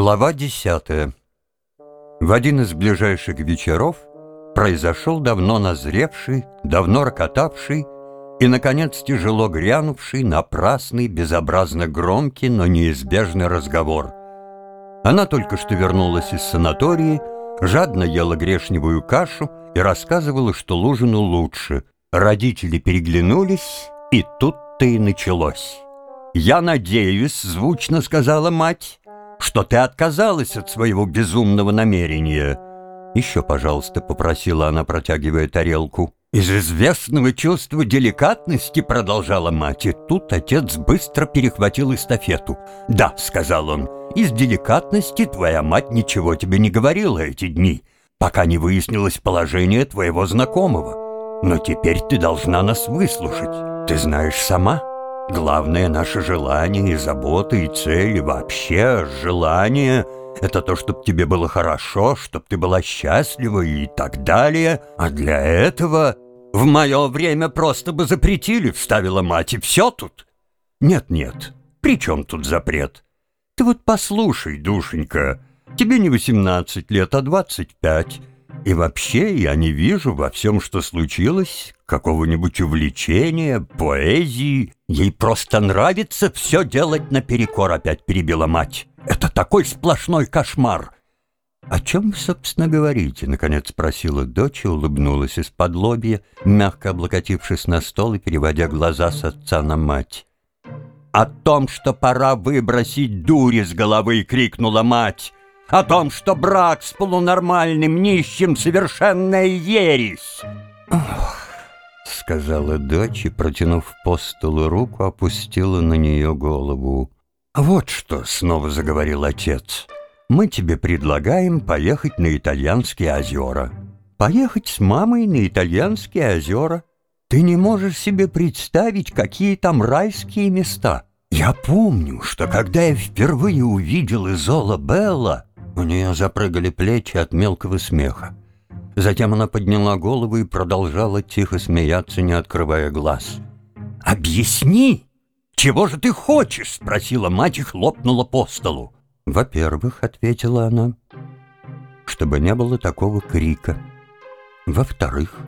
Глава десятая. В один из ближайших вечеров произошел давно назревший, давно рокотавший и, наконец, тяжело грянувший, напрасный, безобразно громкий, но неизбежный разговор. Она только что вернулась из санатории, жадно ела грешневую кашу и рассказывала, что Лужину лучше. Родители переглянулись, и тут-то и началось. «Я надеюсь», — звучно сказала мать, «что ты отказалась от своего безумного намерения». «Еще, пожалуйста», — попросила она, протягивая тарелку. «Из известного чувства деликатности», — продолжала мать, и тут отец быстро перехватил эстафету. «Да», — сказал он, — «из деликатности твоя мать ничего тебе не говорила эти дни, пока не выяснилось положение твоего знакомого. Но теперь ты должна нас выслушать. Ты знаешь сама». Главное наше желание и забота, и цель, и вообще желание — это то, чтобы тебе было хорошо, чтобы ты была счастлива и так далее. А для этого в мое время просто бы запретили, вставила мать, и все тут. Нет-нет, при чем тут запрет? Ты вот послушай, душенька, тебе не 18 лет, а 25. И вообще я не вижу во всем, что случилось, какого-нибудь увлечения, поэзии. Ей просто нравится все делать наперекор, опять перебила мать. Это такой сплошной кошмар. «О чем вы, собственно, говорите?» — наконец спросила дочь и улыбнулась из-под лобья, мягко облокотившись на стол и переводя глаза с отца на мать. «О том, что пора выбросить дури с головы!» — крикнула мать о том, что брак с полунормальным нищим — совершенная ересь. «Ох», — сказала дочь и, протянув по столу руку, опустила на нее голову. «Вот что», — снова заговорил отец, — «мы тебе предлагаем поехать на итальянские озера. Поехать с мамой на итальянские озера. Ты не можешь себе представить, какие там райские места». Я помню, что когда я впервые увидел Изола Белла, у нее запрыгали плечи от мелкого смеха. Затем она подняла голову и продолжала тихо смеяться, не открывая глаз. «Объясни! Чего же ты хочешь?» — спросила мать и хлопнула по столу. «Во-первых», — ответила она, — «чтобы не было такого крика. Во-вторых,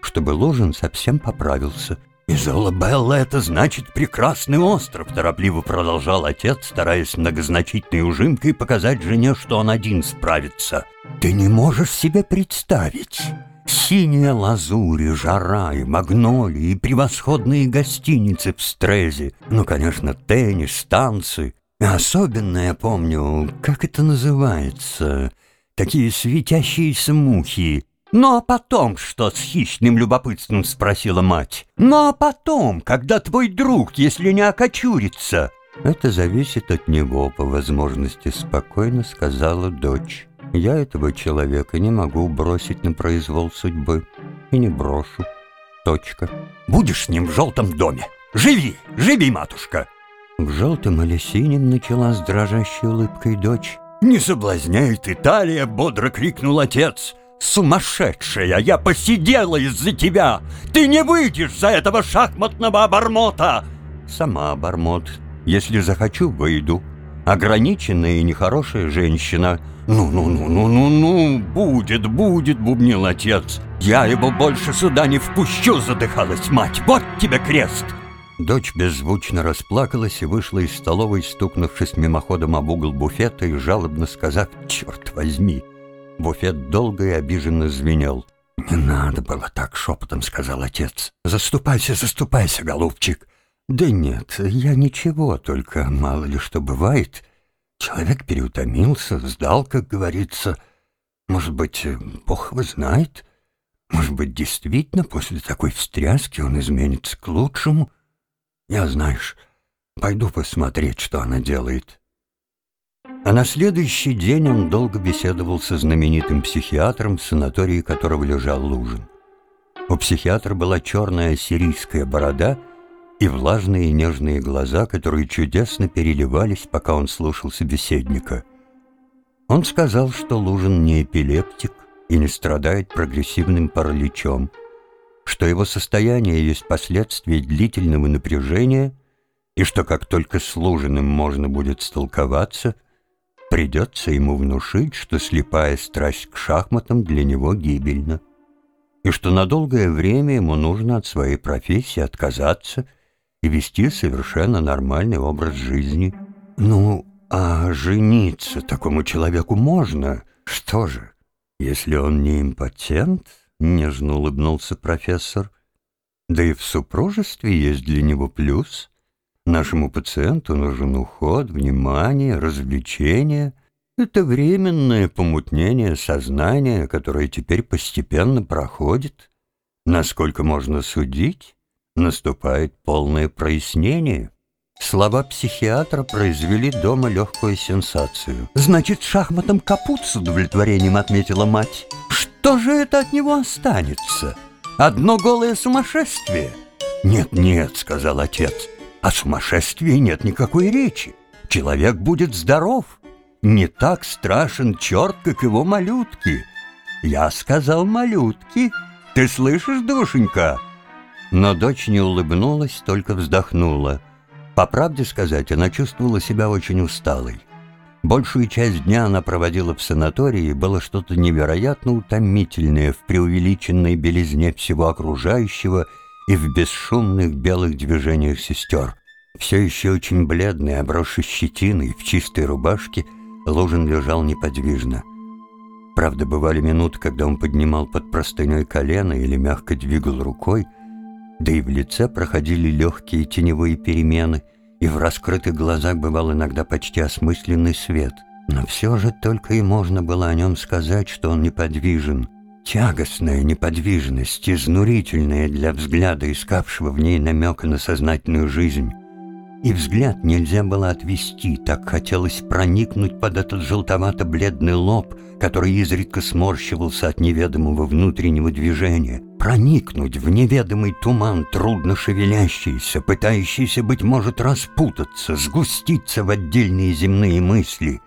чтобы Лужин совсем поправился». «Изолабелла — это значит прекрасный остров», — торопливо продолжал отец, стараясь многозначительной ужимкой показать жене, что он один справится. «Ты не можешь себе представить. Синяя лазурь, жара и магнолии, и превосходные гостиницы в Стрезе. Ну, конечно, теннис, танцы. Особенно я помню, как это называется, такие светящиеся мухи, «Ну а потом что?» — с хищным любопытством спросила мать. «Ну а потом, когда твой друг, если не окочурится?» «Это зависит от него, по возможности спокойно», — сказала дочь. «Я этого человека не могу бросить на произвол судьбы. И не брошу. Точка. Будешь с ним в желтом доме. Живи, живи, матушка!» В желтом или синем начала с дрожащей улыбкой дочь. «Не соблазняет Италия!» — бодро крикнул отец. «Сумасшедшая! Я посидела из-за тебя! Ты не выйдешь за этого шахматного обормота!» «Сама обормот. Если захочу, выйду. Ограниченная и нехорошая женщина». «Ну-ну-ну-ну-ну-ну! Будет, будет!» — бубнил отец. «Я его больше сюда не впущу!» — задыхалась мать. «Вот тебе крест!» Дочь беззвучно расплакалась и вышла из столовой, стукнувшись мимоходом об угол буфета и жалобно сказав «Черт возьми!» Буфет долго и обиженно звенел. «Не надо было так шепотом», — сказал отец. «Заступайся, заступайся, голубчик». «Да нет, я ничего, только мало ли что бывает. Человек переутомился, сдал, как говорится. Может быть, Бог его знает? Может быть, действительно после такой встряски он изменится к лучшему? Я, знаешь, пойду посмотреть, что она делает». А на следующий день он долго беседовал со знаменитым психиатром, в санатории которого лежал Лужин. У психиатра была черная сирийская борода и влажные нежные глаза, которые чудесно переливались, пока он слушал собеседника. Он сказал, что Лужин не эпилептик и не страдает прогрессивным параличом, что его состояние есть последствие длительного напряжения и что как только с Лужиным можно будет столковаться – придется ему внушить, что слепая страсть к шахматам для него гибельна, и что на долгое время ему нужно от своей профессии отказаться и вести совершенно нормальный образ жизни. Ну, а жениться такому человеку можно? Что же, если он не импотент, нежно улыбнулся профессор, да и в супружестве есть для него плюс — Нашему пациенту нужен уход, внимание, развлечение. Это временное помутнение сознания, которое теперь постепенно проходит. Насколько можно судить, наступает полное прояснение. Слова психиатра произвели дома легкую сенсацию. «Значит, шахматом капут с удовлетворением», — отметила мать. «Что же это от него останется? Одно голое сумасшествие?» «Нет-нет», — сказал отец, — о сумасшествии нет никакой речи. Человек будет здоров. Не так страшен черт, как его малютки. Я сказал малютки. Ты слышишь, душенька? Но дочь не улыбнулась, только вздохнула. По правде сказать, она чувствовала себя очень усталой. Большую часть дня она проводила в санатории, было что-то невероятно утомительное в преувеличенной белизне всего окружающего и в бесшумных белых движениях сестер. Все еще очень бледный, обросший щетиной, в чистой рубашке, Лужин лежал неподвижно. Правда, бывали минуты, когда он поднимал под простыней колено или мягко двигал рукой, да и в лице проходили легкие теневые перемены, и в раскрытых глазах бывал иногда почти осмысленный свет. Но все же только и можно было о нем сказать, что он неподвижен — Тягостная неподвижность, изнурительная для взгляда, искавшего в ней намека на сознательную жизнь. И взгляд нельзя было отвести, так хотелось проникнуть под этот желтовато-бледный лоб, который изредка сморщивался от неведомого внутреннего движения, проникнуть в неведомый туман, трудно шевелящийся, пытающийся, быть может, распутаться, сгуститься в отдельные земные мысли.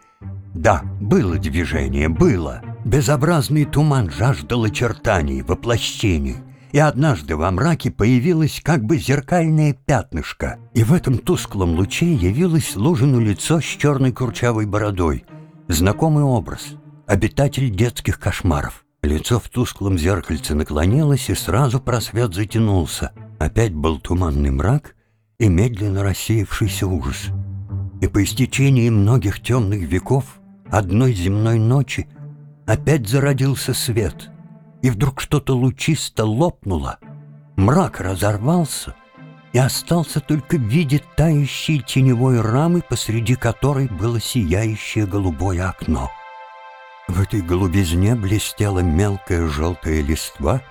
Да, было движение, было — Безобразный туман жаждал очертаний, воплощений, и однажды во мраке появилось как бы зеркальное пятнышко, и в этом тусклом луче явилось Лужину лицо с черной курчавой бородой, знакомый образ, обитатель детских кошмаров. Лицо в тусклом зеркальце наклонилось, и сразу просвет затянулся. Опять был туманный мрак и медленно рассеявшийся ужас. И по истечении многих темных веков, одной земной ночи, опять зародился свет, и вдруг что-то лучисто лопнуло, мрак разорвался, и остался только в виде тающей теневой рамы, посреди которой было сияющее голубое окно. В этой голубизне блестела мелкая желтая листва,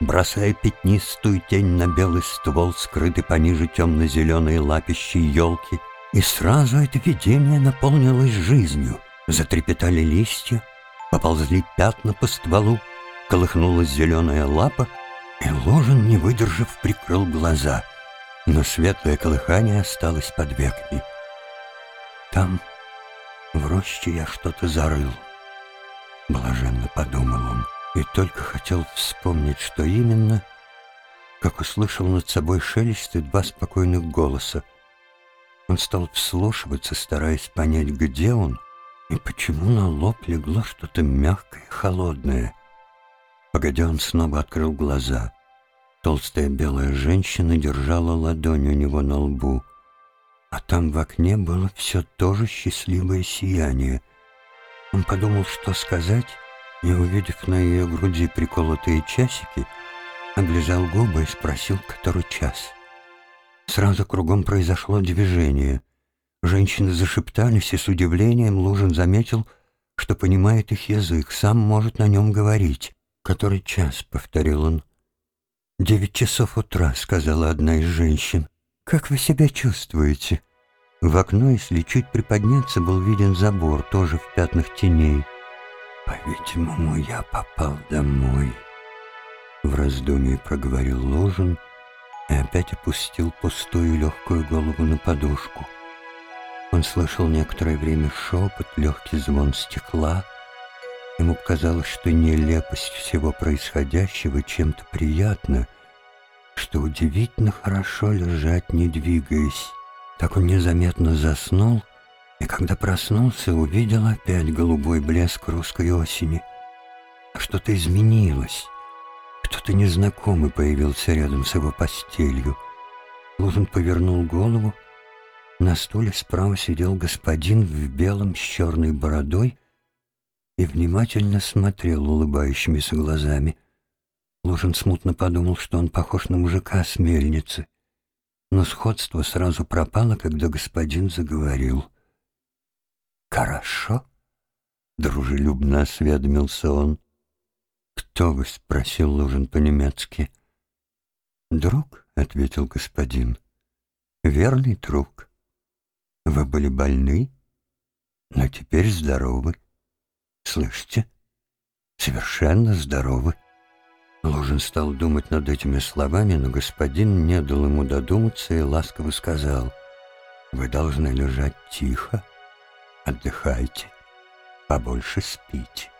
бросая пятнистую тень на белый ствол, скрытый пониже темно-зеленой лапищей елки, и сразу это видение наполнилось жизнью. Затрепетали листья, Поползли пятна по стволу, колыхнулась зеленая лапа, и Ложин, не выдержав, прикрыл глаза, но светлое колыхание осталось под веками. Там, в роще, я что-то зарыл. Блаженно подумал он, и только хотел вспомнить, что именно, как услышал над собой шелест и два спокойных голоса. Он стал вслушиваться, стараясь понять, где он — и почему на лоб легло что-то мягкое и холодное? Погодя, он снова открыл глаза. Толстая белая женщина держала ладонь у него на лбу, а там в окне было все то же счастливое сияние. Он подумал, что сказать, и, увидев на ее груди приколотые часики, облизал губы и спросил, который час. Сразу кругом произошло движение. Женщины зашептались, и с удивлением Лужин заметил, что понимает их язык, сам может на нем говорить. «Который час?» — повторил он. «Девять часов утра», — сказала одна из женщин. «Как вы себя чувствуете?» В окно, если чуть приподняться, был виден забор, тоже в пятнах теней. «По-видимому, я попал домой», — в раздумье проговорил Ложин и опять опустил пустую легкую голову на подушку. Он слышал некоторое время шепот, легкий звон стекла. Ему казалось, что нелепость всего происходящего чем-то приятна, что удивительно хорошо лежать, не двигаясь. Так он незаметно заснул И когда проснулся, увидел опять голубой блеск русской осени. А что-то изменилось. Кто-то незнакомый появился рядом с его постелью. Лужин повернул голову. На стуле справа сидел господин в белом с черной бородой и внимательно смотрел улыбающимися глазами. Лужин смутно подумал, что он похож на мужика с мельницы. Но сходство сразу пропало, когда господин заговорил. «Хорошо?» — дружелюбно осведомился он. «Кто вы?» — спросил Лужин по-немецки. «Друг», — ответил господин. «Верный друг. Вы были больны, но теперь здоровы. Слышите? Совершенно здоровы». Лужин стал думать над этими словами, но господин не дал ему додуматься и ласково сказал, «Вы должны лежать тихо, отдыхайте, побольше спите».